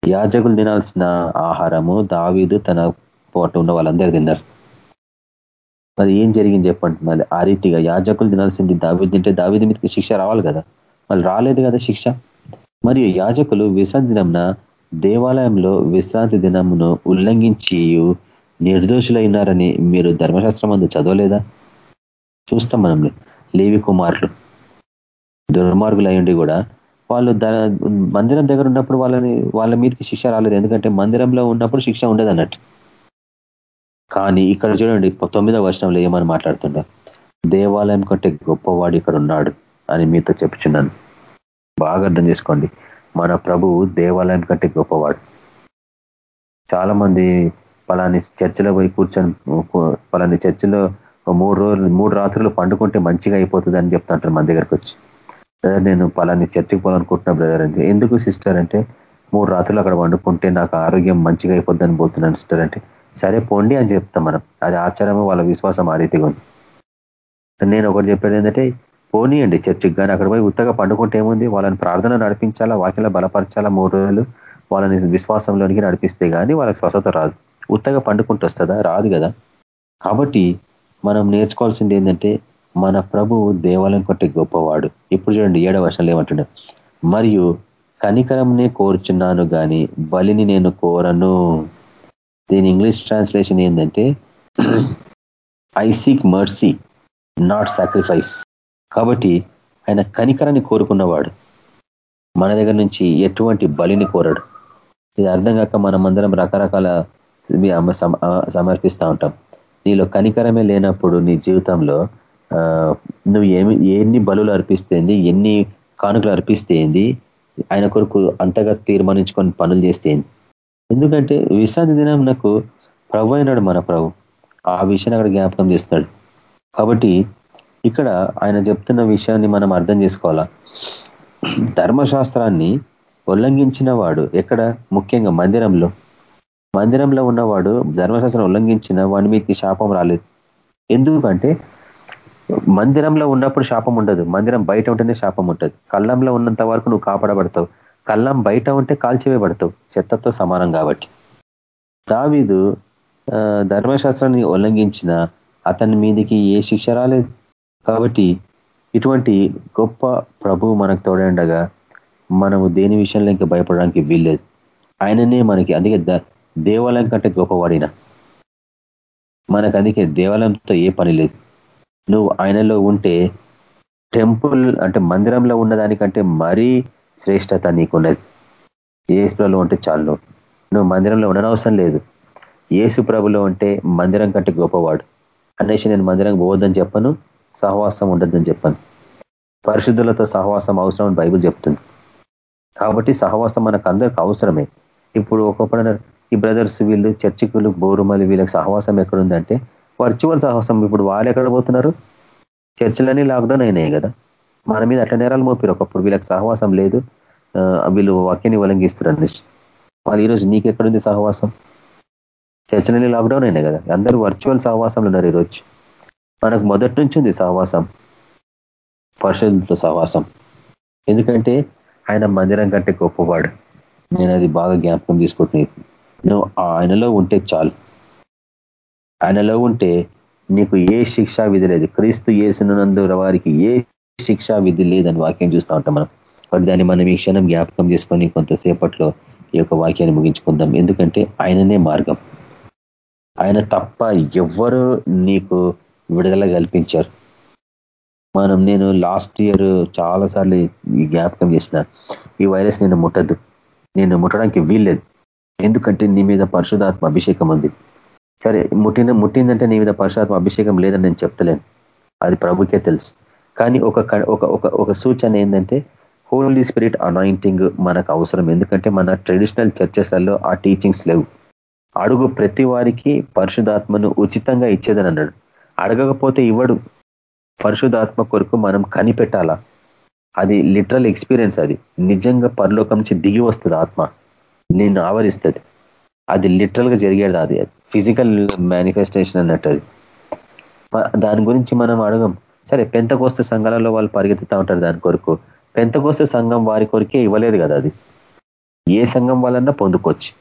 S1: యాజకులు తినాల్సిన ఆహారము దావీదు తన పాటు ఉన్న వాళ్ళందరూ తిన్నారు. మరి ఏం జరిగింది చెప్పండి మళ్ళీ ఆ రీతిగా యాజకులు తినాల్సింది దావీది తింటే దావీది మీదకి శిక్ష రావాలి కదా. వాళ్ళు రాలేదు కదా శిక్ష. మరియు యాజకులు విశ్రాంతి దినంన దేవాలయంలో విశ్రాంతి దినమును ఉల్లంఘించి నిర్దోషులైనారని మీరు ధర్మశాస్త్రం అందు చదవలేదా? చూస్తాం మనం లేవి కుమారులు. దుర్మార్గులు కూడా వాళ్ళు మందిరం దగ్గర ఉన్నప్పుడు వాళ్ళని వాళ్ళ మీదకి శిక్ష రాలేదు. ఎందుకంటే మందిరంలో ఉన్నప్పుడు శిక్ష ఉండదు అన్నట్టు కానీ ఇక్కడ చూడండి తొమ్మిదవ వర్షంలో ఏమని మాట్లాడుతుండ. దేవాలయం కంటే గొప్పవాడు ఇక్కడ ఉన్నాడు అని మీతో చెప్పుచున్నాను. బాగా అర్థం చేసుకోండి. మన ప్రభువు దేవాలయం కంటే గొప్పవాడు. చాలా మంది పలాని చర్చిలో పోయి కూర్చొని పలాని చర్చిలో మూడు రోజులు మూడు రాత్రులు పండుకుంటే మంచిగా అయిపోతుంది అని చెప్తుంటారు మన దగ్గరకు వచ్చి. బ్రదర్ నేను పలాని చర్చికి పోవాలనుకుంటున్నా బ్రదర్ అంటే ఎందుకు సిస్టర్ అంటే మూడు రాత్రులు అక్కడ వండుకుంటే నాకు ఆరోగ్యం మంచిగా అయిపోద్దని పోతున్నాను సిస్టర్ అంటే సరే పోండి అని చెప్తాం మనం. అది ఆచారము వాళ్ళ విశ్వాసం ఆ రీతిగా ఉంది. నేను ఒకటి చెప్పేది ఏంటంటే పోనీయండి చర్చికి కానీ అక్కడ పోయి ఉత్తగా పండుకుంటే ఏముంది? వాళ్ళని ప్రార్థన నడిపించాలా వాక్యంలో బలపరచాలా మూడు రోజులు వాళ్ళని విశ్వాసంలోనికి నడిపిస్తే కానీ వాళ్ళకి స్వస్థత రాదు. ఉత్తగా పండుకుంటూ వస్తుందా? రాదు కదా. కాబట్టి మనం నేర్చుకోవాల్సింది ఏంటంటే మన ప్రభువు దేవాలయం కొట్టే గొప్పవాడు. ఇప్పుడు చూడండి ఏడవ వర్షాలు ఏమంటున్నాడు మరియు కనికరంనే కోరుచున్నాను కానీ బలిని నేను కోరను. దీని ఇంగ్లీష్ ట్రాన్స్లేషన్ ఏంటంటే I seek mercy not sacrifice కాబట్టి ఆయన కనికరాన్ని కోరుకున్నవాడు. మన దగ్గర నుంచి ఎటువంటి బలిని కోరడు. ఇది అర్థం కాక మనం అందరం రకరకాల సమర్పిస్తూ ఉంటాం. నీలో కనికరమే లేనప్పుడు నీ జీవితంలో నువ్వు ఏమి ఎన్ని బలులు అర్పిస్తేంది ఎన్ని కానుకలు అర్పిస్తేంది ఆయన కొరకు అంతగా తీర్మానించుకొని పనులు చేస్తేంది. ఎందుకంటే విశ్రాంతి దినం నాకు ప్రభు అయినాడు మన ప్రభు. ఆ విషయాన్ని అక్కడ జ్ఞాపకం చేస్తాడు కాబట్టి ఇక్కడ ఆయన చెప్తున్న విషయాన్ని మనం అర్థం చేసుకోవాలా? ధర్మశాస్త్రాన్ని ఉల్లంఘించిన వాడు ఎక్కడ? ముఖ్యంగా మందిరంలో. మందిరంలో ఉన్నవాడు ధర్మశాస్త్రం ఉల్లంఘించిన వాడి మీదకి శాపం రాలేదు. ఎందుకంటే మందిరంలో ఉన్నప్పుడు శాపం ఉండదు. మందిరం బయట ఉంటేనే శాపం ఉంటుంది. కళ్ళంలో ఉన్నంత వరకు నువ్వు కాపాడబడతావు. కళ్ళం బయట ఉంటే కాల్చివేయబడతావు. చెత్తతో సమానం కాబట్టి. దావీదు ధర్మశాస్త్రాన్ని ఉల్లంఘించిన అతని మీదికి ఏ శిక్ష రాలేదు. కాబట్టి ఇటువంటి గొప్ప ప్రభు మనకు తోడండగా మనము దేని విషయంలో ఇంకా భయపడడానికి వీల్లేదు. ఆయననే మనకి అందుకే దేవాలయం కంటే గొప్పవాడిన. మనకు అందుకే దేవాలయంతో ఏ పని లేదు. నువ్వు ఆయనలో ఉంటే టెంపుల్ అంటే మందిరంలో ఉన్నదానికంటే మరీ శ్రేష్టత నీకున్నది. ఏసుప్రభులో ఉంటే చాలు. నువ్వు మందిరంలో ఉండనవసరం లేదు. ఏసు ప్రభులో ఉంటే మందిరం కంటే గొప్పవాడు. అనేసి నేను మందిరం పోవద్దని చెప్పను. సహవాసం ఉండద్దని చెప్పాను. పరిశుద్ధులతో సహవాసం అవసరం అని బైబుల్ చెప్తుంది. కాబట్టి సహవాసం మనకు అందరికి అవసరమే. ఇప్పుడు ఒక్కొక్కడు ఈ బ్రదర్స్ వీళ్ళు చర్చికులు బోరుమలి వీళ్ళకి సహవాసం ఎక్కడుందంటే వర్చువల్ సహవాసం ఇప్పుడు వాళ్ళు ఎక్కడ పోతున్నారు? చర్చిలన్నీ లాక్డౌన్ అయినాయి కదా. మన మీద అట్లా నేరాలు మోపారు ఒకప్పుడు. వీళ్ళకి సహవాసం లేదు. వీళ్ళు వాక్యాన్ని ఉల్లంఘిస్తారు వాళ్ళు ఈరోజు నీకెక్కడుంది సహవాసం? చర్చలన్నీ లాక్డౌన్ అయినాయి కదా. అందరూ వర్చువల్ సహవాసంలో ఉన్నారు ఈరోజు. మనకు మొదటి నుంచి ఉంది సహవాసం. పరిశుద్ధులతో సహవాసం. ఎందుకంటే ఆయన మందిరం కంటే గొప్పవాడు. నేను అది బాగా జ్ఞాపకం తీసుకుంటున్నాను నువ్వు ఆయనలో ఉంటే చాలు. ఆయనలో ఉంటే నీకు ఏ శిక్షా విధి లేదు. క్రీస్తు ఏసినందు వారికి ఏ శిక్షా విధి లేదని వాక్యం చూస్తూ ఉంటాం మనం. కాబట్టి దాన్ని మనం ఈ క్షణం జ్ఞాపకం చేసుకొని కొంతసేపట్లో ఈ యొక్క వాక్యాన్ని ముగించుకుందాం. ఎందుకంటే ఆయననే మార్గం. ఆయన తప్ప ఎవ్వరు నీకు విడుదల కల్పించారు. మనం నేను లాస్ట్ ఇయర్ చాలాసార్లు ఈ జ్ఞాపకం చేసిన ఈ వైరస్ నేను ముట్టద్దు నేను ముట్టడానికి వీల్లేదు. ఎందుకంటే నీ మీద పరిశుధాత్మ అభిషేకం ఉంది. సరే ముట్టిన ముట్టిందంటే నీ మీద పరిశుధాత్మ అభిషేకం లేదని నేను చెప్తలేను. అది ప్రభుకే తెలుసు. కానీ ఒక ఒక ఒక సూచన ఏంటంటే హోలీ స్పిరిట్ అనాయింటింగ్ మనకు అవసరం. ఎందుకంటే మన ట్రెడిషనల్ చర్చెస్లలో ఆ టీచింగ్స్ లేవు. అడుగు ప్రతి వారికి పరిశుధాత్మను ఉచితంగా ఇచ్చేదని అన్నాడు. అడగకపోతే ఇవ్వడు. పరిశుధాత్మ కొరకు మనం కనిపెట్టాలా? అది లిటరల్ ఎక్స్పీరియన్స్ అది. నిజంగా పరలోకం నుంచి దిగి వస్తుంది ఆత్మ. నిన్ను ఆవరిస్తుంది. అది లిటరల్గా జరిగేది అది. ఫిజికల్ మేనిఫెస్టేషన్ అన్నట్టు అది. దాని గురించి మనం అడగం. సరే పెంతకోస్త సంఘాలలో వాళ్ళు పరిగెత్తుతూ ఉంటారు దాని కొరకు. పెంతకోస్త సంఘం వారి కొరికే ఇవ్వలేదు కదా అది. ఏ సంఘం వాళ్ళన్నా పొందుకోవచ్చు.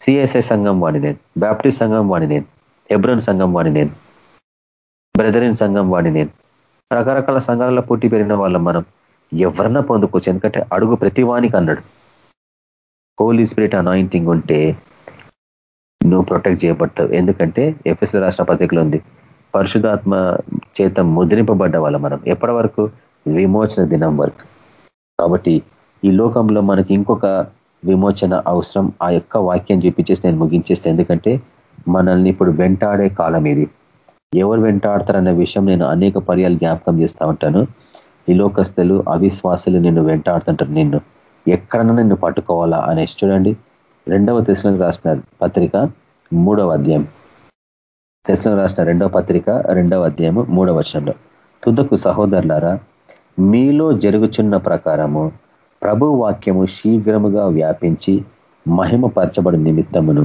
S1: సిఎస్ఐ సంఘం వాడి నేను. బ్యాప్టిస్ట్ సంఘం వాడి నేను. ఎబ్రన్ సంఘం వాడి నేను. బ్రదరిన్ సంఘం వాడి నేను. రకరకాల సంఘాలలో పుట్టి పెరిగిన వాళ్ళం మనం. ఎవరన్నా పొందుకోవచ్చు ఎందుకంటే అడుగు ప్రతివానికి అన్నాడు. హోలీ స్పిరిట్ అనాయింటింగ్ ఉంటే నువ్వు ప్రొటెక్ట్ చేయబడతావు. ఎందుకంటే ఎఫ్ఎస్ఎల్ రాష్ట్ర పత్రికలు ఉంది. పరిశుధాత్మ చేత ముద్రింపబడ్డ వాళ్ళ మనం. ఎప్పటి వరకు? విమోచన దినం వరకు. కాబట్టి ఈ లోకంలో మనకి ఇంకొక విమోచన అవసరం. ఆ యొక్క వాక్యం చూపించేసి నేను ముగించేస్తే. ఎందుకంటే మనల్ని ఇప్పుడు వెంటాడే కాలం ఇది. ఎవరు వెంటాడతారన్న విషయం నేను అనేక పర్యాలు జ్ఞాపకం చేస్తూ ఉంటాను. ఈ లోకస్తులు అవిశ్వాసులు నిన్ను వెంటాడుతుంటారు. నిన్ను ఎక్కడన్నా నిన్ను పట్టుకోవాలా అనేసి చూడండి. రెండవ తెశలకు రాసిన పత్రిక మూడవ అధ్యాయం. తెశలకు రాసిన రెండవ పత్రిక రెండవ అధ్యాయము మూడవ వర్షంలో తుదకు సహోదరులారా మీలో జరుగుచున్న ప్రకారము ప్రభు వాక్యము శీఘ్రముగా వ్యాపించి మహిమపరచబడి నిమిత్తమును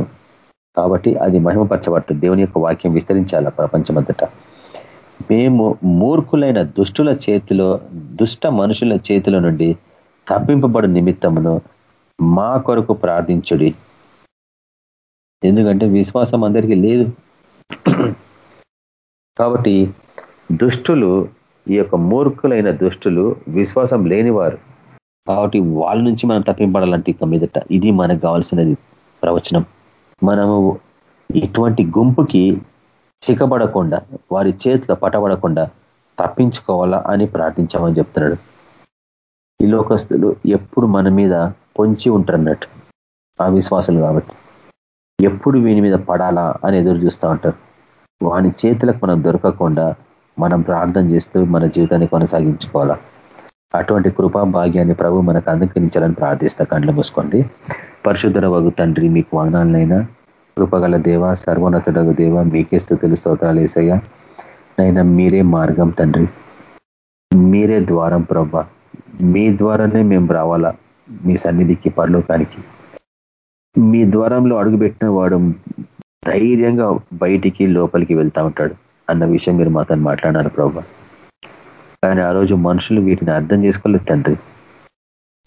S1: కాబట్టి అది మహిమపరచబడుతుంది దేవుని యొక్క వాక్యం విస్తరించాల ప్రపంచమంతటా. మేము మూర్ఖులైన దుష్టుల చేతిలో దుష్ట మనుషుల చేతిలో నుండి తప్పింపబడు నిమిత్తమును మా కొరకు ప్రార్థించుడి. ఎందుకంటే విశ్వాసం అందరికీ లేదు. కాబట్టి దుష్టులు ఈ యొక్క మూర్ఖులైన దుష్టులు విశ్వాసం లేనివారు. కాబట్టి వాళ్ళ నుంచి మనం తప్పింపడాలంటే ఇక మీదట ఇది మనకు కావాల్సినది ప్రవచనం. మనము ఇటువంటి గుంపుకి చిక్కబడకుండా వారి చేతిలో పటబడకుండా తప్పించుకోవాలా అని ప్రార్థించామని చెప్తున్నాడు. ఈ లోకస్తులు ఎప్పుడు మన మీద పొంచి ఉంటారన్నట్టు. ఆ విశ్వాసులు కాబట్టి. ఎప్పుడు వీని మీద పడాలా అని ఎదురు చూస్తూ ఉంటారు. వాని చేతులకు మనం దొరకకుండా మనం ప్రార్థన చేస్తూ మన జీవితాన్ని కొనసాగించుకోవాలా. అటువంటి కృపా భాగ్యాన్ని ప్రభు మనకు అందుకరించాలని ప్రార్థిస్తా. కండ్లు మూసుకోండి. పరిశుద్ధర వగు తండ్రి మీకు వదనాలనైనా. కృపగల దేవ సర్వోన్నతుడగు దేవ మీకే స్థుతులు స్తోత్రాలు వేసయ్యా నైనా మీరే మార్గం తండ్రి. మీరే ద్వారం ప్రభ మీ ద్వారానే మేము రావాలా? మీ సన్నిధికి పరలోకానికి. మీ ద్వారంలో అడుగుపెట్టిన వాడు ధైర్యంగా బయటికి లోపలికి వెళ్తా ఉంటాడు. అన్న విషయం మీరు మాతో మాట్లాడారు ప్రభా కానీ ఆ రోజు మనుషులు వీటిని అర్థం చేసుకోలేదు తండ్రి.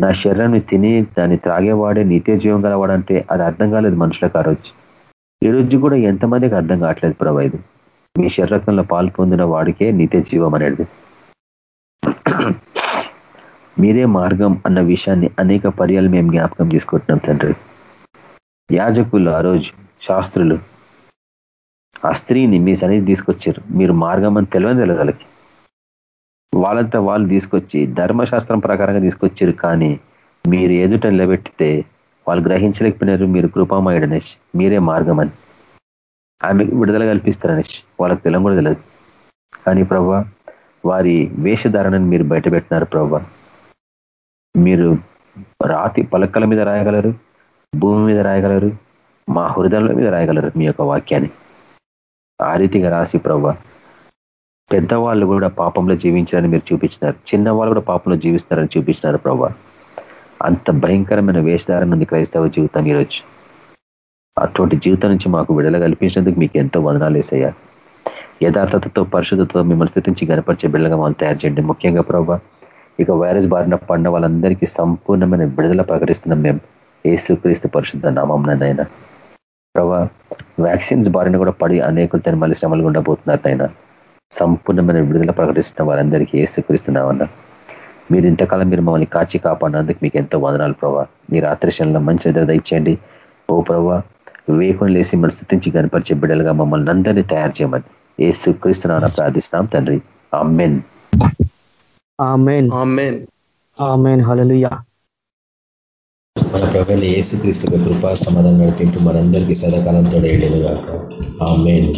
S1: నా శరీరాన్ని తిని దాన్ని త్రాగేవాడే నిత్య జీవం గలవాడంటే అది అర్థం కాలేదు మనుషులకు ఆ రోజు. ఈ రోజు కూడా ఎంతమందికి అర్థం కావట్లేదు ప్రభా ఇది. మీ శరీరంలో పాలు పొందిన వాడికే నిత్య జీవం అనేది. మీరే మార్గం అన్న విషయాన్ని అనేక పర్యాలు మేము జ్ఞాపకం తీసుకుంటున్నాం తండ్రి. యాజకులు ఆ రోజు శాస్త్రులు ఆ స్త్రీని మీ సన్నిధి తీసుకొచ్చారు. మీరు మార్గం అని తెలియని తెలియదలకి వాళ్ళంతా వాళ్ళు తీసుకొచ్చి ధర్మశాస్త్రం ప్రకారంగా తీసుకొచ్చారు కానీ మీరు ఎదుట నిలబెట్టితే వాళ్ళు గ్రహించలేకపోయినారు మీరు కృపామయుడు అనేష్. మీరే మార్గం అని. ఆమె విడుదల కల్పిస్తారు అనేష్. వాళ్ళకి తెలం కూడా తెలియదు కానీ ప్రభా వారి వేషధారణను మీరు బయటపెట్టినారు ప్రభా. మీరు రాతి పలకల మీద రాయగలరు భూమి మీద రాయగలరు మా హృదయాల మీద రాయగలరు మీ యొక్క వాక్యాన్ని. ఆ రీతిగా రాసి ప్రభా పెద్దవాళ్ళు కూడా పాపంలో జీవించారని మీరు చూపించినారు. చిన్నవాళ్ళు కూడా పాపంలో జీవిస్తారని చూపించినారు ప్రభా. అంత భయంకరమైన వేషధారణ ఉంది క్రైస్తవ జీవితం ఈరోజు. అటువంటి జీవితం నుంచి మాకు విడుదల కల్పించినందుకు మీకు ఎంతో వదనాలు వేసయ్యా యథార్థతతో పరిశుద్ధతతో మిమ్మల్ని స్థితించి గనపరిచే బిడ్డలుగా మనం తయారు చేయండి. ముఖ్యంగా ప్రభా ఇక వైరస్ బారిన పడిన వాళ్ళందరికీ సంపూర్ణమైన విడుదల ప్రకటిస్తున్నాం మేము. ఏసుక్రీస్తు పరిశుద్ధ నామంనైనా ప్రభా వ్యాక్సిన్స్ బారిన కూడా పడి అనేకులు తన మళ్ళీ శ్రమలు ఉండబోతున్నారు అయినా సంపూర్ణమైన విడుదల ప్రకటిస్తున్న వారందరికీ ఏసుక్రీస్తున్నామన్నా మీరు ఇంతకాలం మీరు మమ్మల్ని కాచి కాపాడినందుకు మీకు ఎంతో వదనాలు ప్రభా. మీ రాత్రిశంలో మంచి నిద్ర ఇచ్చేయండి ఓ ప్రభా వేకుని లేసి మన స్థితించి కనపరిచే బిడ్డలుగా మమ్మల్ని అందరినీ తయారు చేయమని ఏసు క్రీస్తున్నా ప్రార్థిస్తున్నాం తండ్రి. అమ్మెన్ మన ప్రభుత్వ ఏసు క్రీస్తు కృపా సమాధానం నడిపింపు మనందరికీ సదాకాలంతో ఆ మెయిన్